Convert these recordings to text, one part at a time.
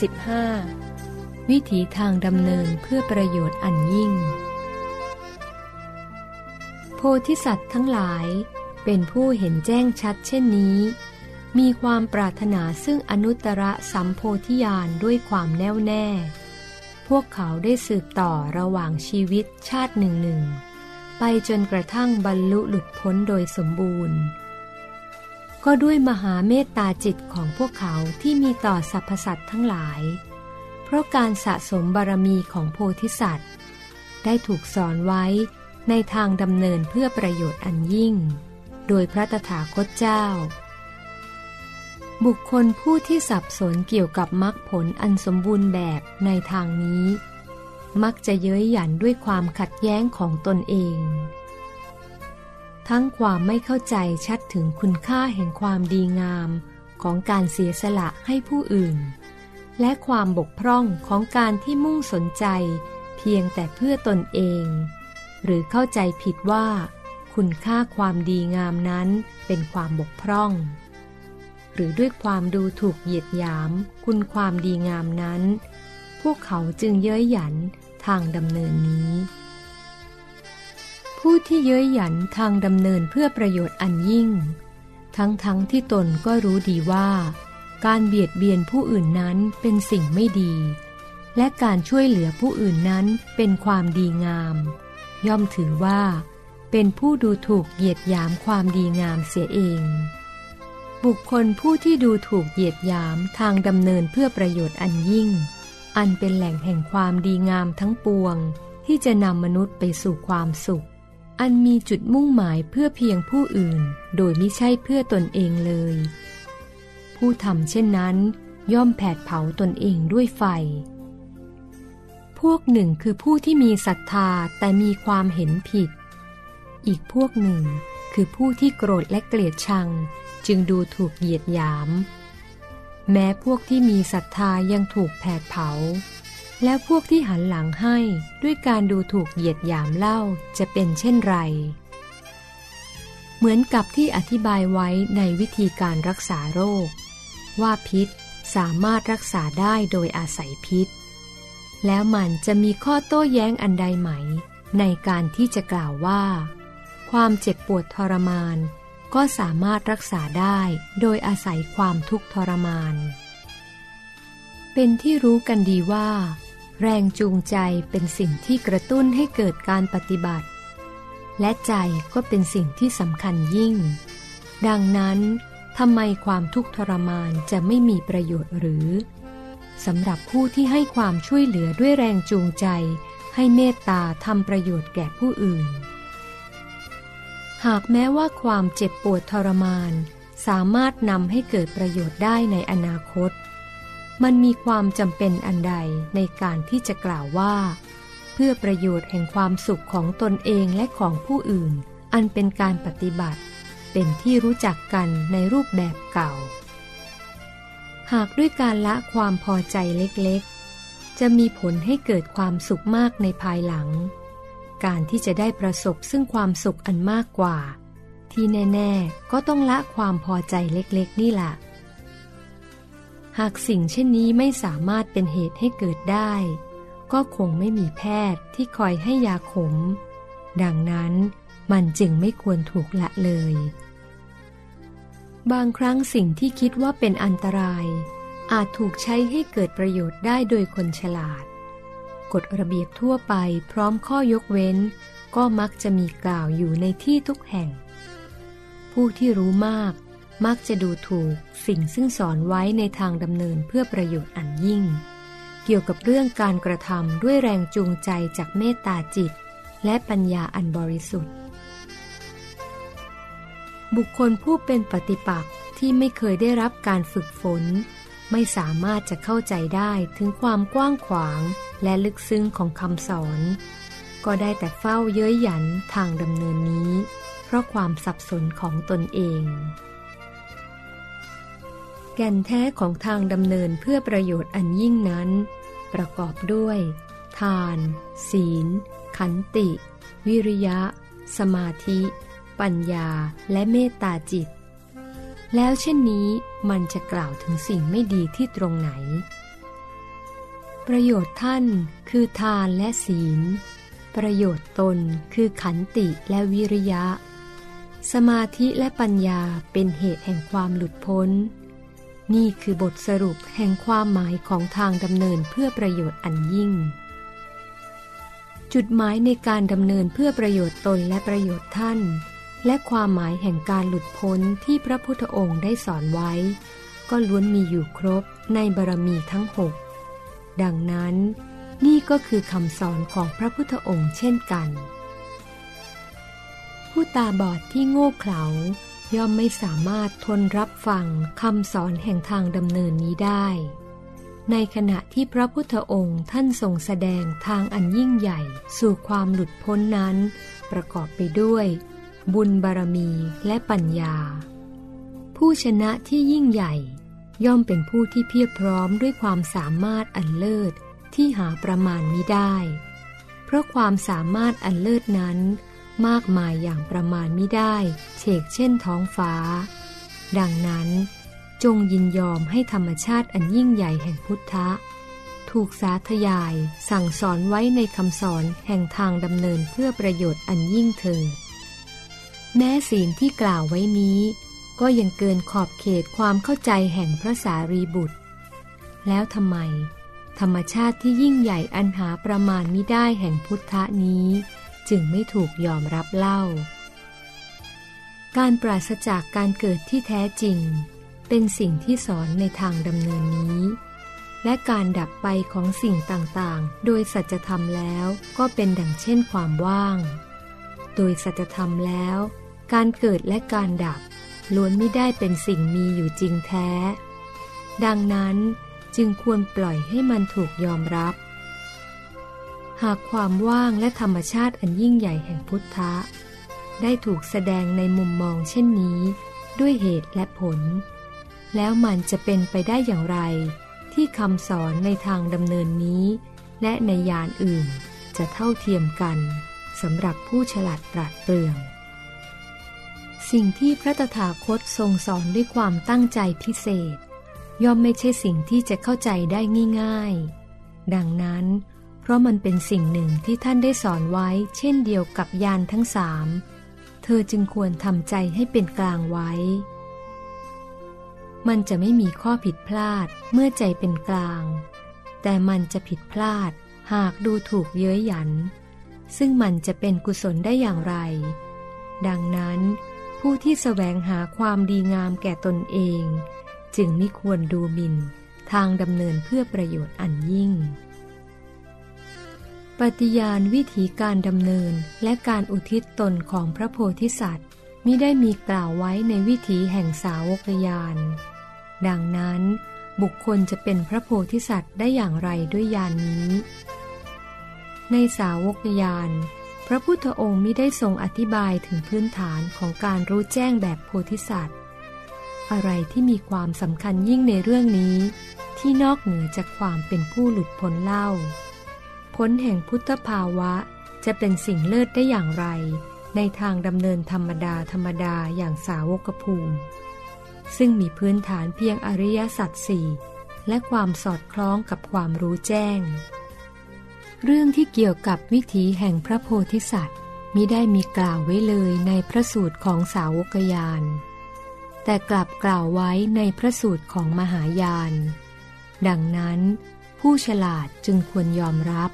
15. วิถีทางดำเนินเพื่อประโยชน์อันยิ่ง โพธิสัตว์ทั้งหลายเป็นผู้เห็นแจ้งชัดเช่นนี้ มีความปรารถนาซึ่งอนุตตรสัมโพธิญาณด้วยความแน่วแน่ พวกเขาได้สืบต่อระหว่างชีวิตชาติหนึ่งหนึ่งไปจนกระทั่งบรรลุหลุดพ้นโดยสมบูรณ์ ก็ด้วยมหาเมตตาจิตของพวกเขาที่มีต่อสรรพสัตว์ทั้งหลาย เพราะการสะสมบารมีของโพธิสัตว์ ได้ถูกสอนไว้ในทางดำเนินเพื่อประโยชน์อันยิ่ง โดยพระตถาคตเจ้า บุคคลผู้ที่สับสนเกี่ยวกับมรรคผลอันสมบูรณ์แบบในทางนี้ มักจะเย้ยหยันด้วยความขัดแย้งของตนเอง ทั้งความไม่เข้าใจชัดถึงคุณค่าแห่งความดีงามของการเสียสละให้ผู้อื่น และความบกพร่องของการที่มุ่งสนใจ เพียงแต่เพื่อตนเอง หรือเข้าใจผิดว่า คุณค่าความดีงามนั้นเป็นความบกพร่อง หรือด้วยความดูถูกเหยียดหยาม คุณความดีงามนั้น พวกเขาจึงเย้ยหยันทางดำเนินนี้ ผู้ที่เย้ยหยันทางดำเนินเพื่อประโยชน์อันยิ่ง ทั้งๆทที่ตนก็รู้ดีว่า การเบียดเบียนผู้อื่นนั้นเป็นสิ่งไม่ดี และการช่วยเหลือผู้อื่นนั้นเป็นความดีงาม ย่อมถือว่า เป็นผู้ดูถูกเหยียดหยามความดีงามเสียเอง บุคคลผู้ที่ดูถูกเหยียดหยามทางดำเนินเพื่อประโยชน์อันยิ่ง อันเป็นแหล่งแห่งความดีงามทั้งปวงที่จะนำมนุษย์ไปสู่ความสุข อันมีจุดมุ่งหมายเพื่อเพียงผู้อื่น โดยไม่ใช่เพื่อตนเองเลย ผู้ทำเช่นนั้นย่อมแผดเผาตนเองด้วยไฟ พวกหนึ่งคือผู้ที่มีศรัทธาแต่มีความเห็นผิด อีกพวกหนึ่งคือผู้ที่โกรธและเกลียดชัง จึงดูถูกเหยียดหยาม แม้พวกที่มีศรัทธายังถูกแผดเผา และพวกที่หันหลังให้ด้วยการดูถูกเหยียดหยามเล่าจะเป็นเช่นไร เหมือนกับที่อธิบายไว้ในวิธีการรักษาโรค ว่าพิษสามารถรักษาได้โดยอาศัยพิษ แล้วมันจะมีข้อโต้แย้งอันใดไหม ในการที่จะกล่าวว่า ความเจ็บปวดทรมาน ก็สามารถรักษาได้โดยอาศัยความทุกข์ทรมาน เป็นที่รู้กันดีว่า แรงจูงใจเป็นสิ่งที่กระตุ้นให้เกิดการปฏิบัติ และใจก็เป็นสิ่งที่สำคัญยิ่ง ดังนั้นทำไมความทุกข์ทรมานจะไม่มีประโยชน์หรือสำหรับผู้ที่ให้ความช่วยเหลือด้วยแรงจูงใจ ให้เมตตาทำประโยชน์แก่ผู้อื่น หากแม้ว่าความเจ็บปวดทรมาน สามารถนำให้เกิดประโยชน์ได้ในอนาคต มันมีความจำเป็นอันใดในการที่จะกล่าวว่า เพื่อประโยชน์แห่งความสุขของตนเองและของผู้อื่น อันเป็นการปฏิบัติ เป็นที่รู้จักกันในรูปแบบเก่า หากด้วยการละความพอใจเล็กๆ จะมีผลให้เกิดความสุขมากในภายหลัง การที่จะได้ประสบซึ่งความสุขอันมากกว่า ที่แน่ ๆ ก็ต้องละความพอใจเล็กๆ นี่แหละ หากสิ่งเช่นนี้ไม่สามารถเป็นเหตุให้เกิดได้ ก็คงไม่มีแพทย์ที่คอยให้ยาขม ดังนั้นมันจึงไม่ควรถูกละเลย บางครั้งสิ่งที่คิดว่าเป็นอันตราย อาจถูกใช้ให้เกิดประโยชน์ได้โดยคนฉลาด กฎระเบียบทั่วไปพร้อมข้อยกเว้น ก็มักจะมีกล่าวอยู่ในที่ทุกแห่ง ผู้ที่รู้มาก มักจะดูถูกสิ่งซึ่งสอนไว้ในทางดำเนินเพื่อประโยชน์อันยิ่ง เกี่ยวกับเรื่องการกระทำด้วยแรงจูงใจจากเมตตาจิต และปัญญาอันบริสุทธิ์ บุคคลผู้เป็นปฏิปักษ์ที่ไม่เคยได้รับการฝึกฝน ไม่สามารถจะเข้าใจได้ถึงความกว้างขวางและลึกซึ้งของคำสอน ก็ได้แต่เฝ้าเย้ยหยันทางดำเนินนี้ เพราะความสับสนของตนเอง แก่นแท้ของทางดำเนินเพื่อประโยชน์อันยิ่งนั้น ประกอบด้วย ทาน ศีล ขันติ วิริยะ สมาธิ ปัญญา และเมตตาจิต แล้วเช่นนี้มันจะกล่าวถึงสิ่งไม่ดีที่ตรงไหน ประโยชน์ท่านคือทานและศีล ประโยชน์ตนคือขันติและวิริยะ สมาธิและปัญญาเป็นเหตุแห่งความหลุดพ้น นี่คือบทสรุปแห่งความหมายของทางดำเนินเพื่อประโยชน์อันยิ่ง จุดหมายในการดำเนินเพื่อประโยชน์ตนและประโยชน์ท่าน และความหมายแห่งการหลุดพ้นที่พระพุทธองค์ได้สอนไว้ ก็ล้วนมีอยู่ครบในบารมีทั้งหกดังนั้น นี่ก็คือคำสอนของพระพุทธองค์เช่นกัน ผู้ตาบอดที่โง่เขลา ย่อมไม่สามารถทนรับฟังคำสอนแห่งทางดำเนินนี้ได้ ในขณะที่พระพุทธองค์ท่านทรงแสดงทางอันยิ่งใหญ่สู่ความหลุดพ้นนั้น ประกอบไปด้วย บุญบารมีและปัญญา ผู้ชนะที่ยิ่งใหญ่ย่อมเป็นผู้ที่เพียบพร้อมด้วยความสามารถอันเลิศที่หาประมาณมิได้ เพราะความสามารถอันเลิศนั้น มากมายอย่างประมาณไมิได้เฉกเช่นท้องฟ้า ดังนั้นจงยินยอมให้ธรรมชาติอันยิ่งใหญ่แห่งพุทธะ ถูกสาธยายสั่งสอนไว้ในคำสอนแห่งทางดำเนินเพื่อประโยชน์อันยิ่งเถิดแม้ศีลที่กล่าวไว้นี้ ก็ยังเกินขอบเขตความเข้าใจแห่งพระสารีบุตร แล้วทำไม ธรรมชาติที่ยิ่งใหญ่อันหาประมาณมิได้แห่งพุทธะนี้ จึงไม่ถูกยอมรับเล่า การปราศจากการเกิดที่แท้จริง เป็นสิ่งที่สอนในทางดำเนินนี้ และการดับไปของสิ่งต่างๆ โดยสัจธรรมแล้วก็เป็นดังเช่นความว่าง โดยสัจธรรมแล้ว การเกิดและการดับล้วนไม่ได้เป็นสิ่งมีอยู่จริงแท้ ดังนั้นจึงควรปล่อยให้มันถูกยอมรับ หากความว่างและธรรมชาติอันยิ่งใหญ่แห่งพุทธะ ได้ถูกแสดงในมุมมองเช่นนี้ ด้วยเหตุและผล แล้วมันจะเป็นไปได้อย่างไร ที่คำสอนในทางดำเนินนี้ และในยานอื่นจะเท่าเทียมกันสำหรับผู้ฉลาดปราดเปรื่อง สิ่งที่พระตถาคตทรงสอนด้วยความตั้งใจพิเศษ ย่อมไม่ใช่สิ่งที่จะเข้าใจได้ง่าย ๆ ดังนั้น เพราะมันเป็นสิ่งหนึ่งที่ท่านได้สอนไว้ เช่นเดียวกับยานทั้งสาม เธอจึงควรทำใจให้เป็นกลางไว้ มันจะไม่มีข้อผิดพลาดเมื่อใจเป็นกลาง แต่มันจะผิดพลาดหากดูถูกเย้ยหยัน ซึ่งมันจะเป็นกุศลได้อย่างไร ดังนั้น ผู้ที่แสวงหาความดีงามแก่ตนเอง จึงไม่ควรดูหมิ่นทางดำเนินเพื่อประโยชน์อันยิ่ง ปฏิญาณวิธีการดำเนินและการอุทิศตนของพระโพธิสัตว์มิได้มีกล่าวไว้ในวิถีแห่งสาวกยาน ดังนั้น บุคคลจะเป็นพระโพธิสัตว์ได้อย่างไรด้วยยานนี้ ในสาวกยาน พระพุทธองค์มิได้ทรงอธิบายถึงพื้นฐานของการรู้แจ้งแบบโพธิสัตว์ อะไรที่มีความสำคัญยิ่งในเรื่องนี้ ที่นอกเหนือจากความเป็นผู้หลุดพ้นเล่า ผลแห่งพุทธภาวะจะเป็นสิ่งเลิศได้อย่างไร ในทางดำเนินธรรมดาธรรมดาอย่างสาวกภูมิ ซึ่งมีพื้นฐานเพียงอริยสัจสี่และความสอดคล้องกับความรู้แจ้ง เรื่องที่เกี่ยวกับวิถีแห่งพระโพธิสัตว์มิได้มีกล่าวไว้เลยในพระสูตรของสาวกยาน แต่กลับกล่าวไว้ในพระสูตรของมหายาน ดังนั้น ผู้ฉลาดจึงควรยอมรับ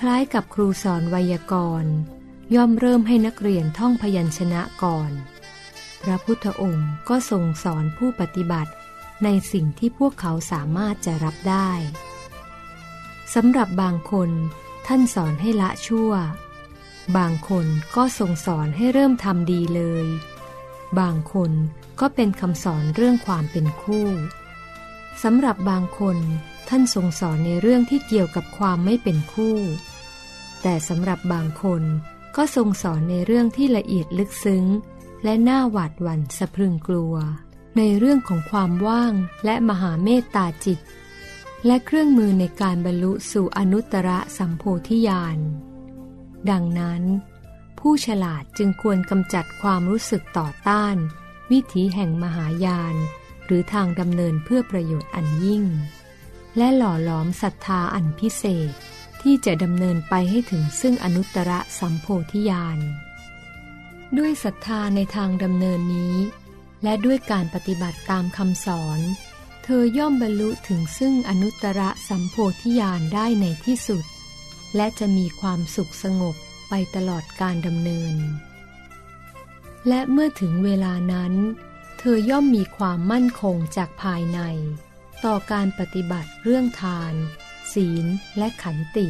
คล้ายกับครูสอนไวยากรณ์ย่อมเริ่มให้นักเรียนท่องพยัญชนะก่อน พระพุทธองค์ก็ทรงสอนผู้ปฏิบัติในสิ่งที่พวกเขาสามารถจะรับได้สำหรับบางคนท่านสอนให้ละชั่ว บางคนก็ทรงสอนให้เริ่มทำดีเลย บางคนก็เป็นคำสอนเรื่องความเป็นคู่สำหรับบางคนท่านทรงสอนในเรื่องที่เกี่ยวกับความไม่เป็นคู่ แต่สำหรับบางคนก็ทรงสอนในเรื่องที่ละเอียดลึกซึ้ง และน่าหวาดหวั่นสะพรึงกลัว ในเรื่องของความว่างและมหาเมตตาจิต และเครื่องมือในการบรรลุสู่อนุตตรสัมโพธิญาณดังนั้น ผู้ฉลาดจึงควรกำจัดความรู้สึกต่อต้าน วิถีแห่งมหายาน หรือทางดำเนินเพื่อประโยชน์อันยิ่ง และหล่อหลอมศรัทธาอันพิเศษ ที่จะดำเนินไปให้ถึงซึ่งอนุตตรสัมโพธิญาณ ด้วยศรัทธาในทางดำเนินนี้ และด้วยการปฏิบัติตามคำสอน เธอย่อมบรรลุถึงซึ่งอนุตตรสัมโพธิญาณได้ในที่สุด และจะมีความสุขสงบไปตลอดการดำเนิน และเมื่อถึงเวลานั้น เธอย่อมมีความมั่นคงจากภายใน ต่อการปฏิบัติเรื่องทาน ศีลและขันติ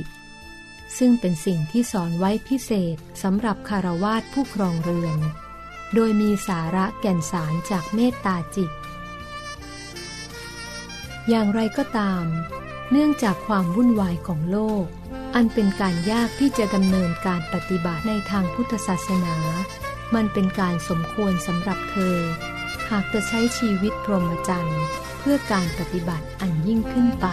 ซึ่งเป็นสิ่งที่สอนไว้พิเศษสำหรับคารวาสผู้ครองเรือน โดยมีสาระแก่นสารจากเมตตาจิต อย่างไรก็ตาม เนื่องจากความวุ่นวายของโลก อันเป็นการยากที่จะดำเนินการปฏิบัติในทางพุทธศาสนา มันเป็นการสมควรสำหรับเธอ หากจะใช้ชีวิตพรหมจรรย์เพื่อการปฏิบัติอันยิ่งขึ้นไป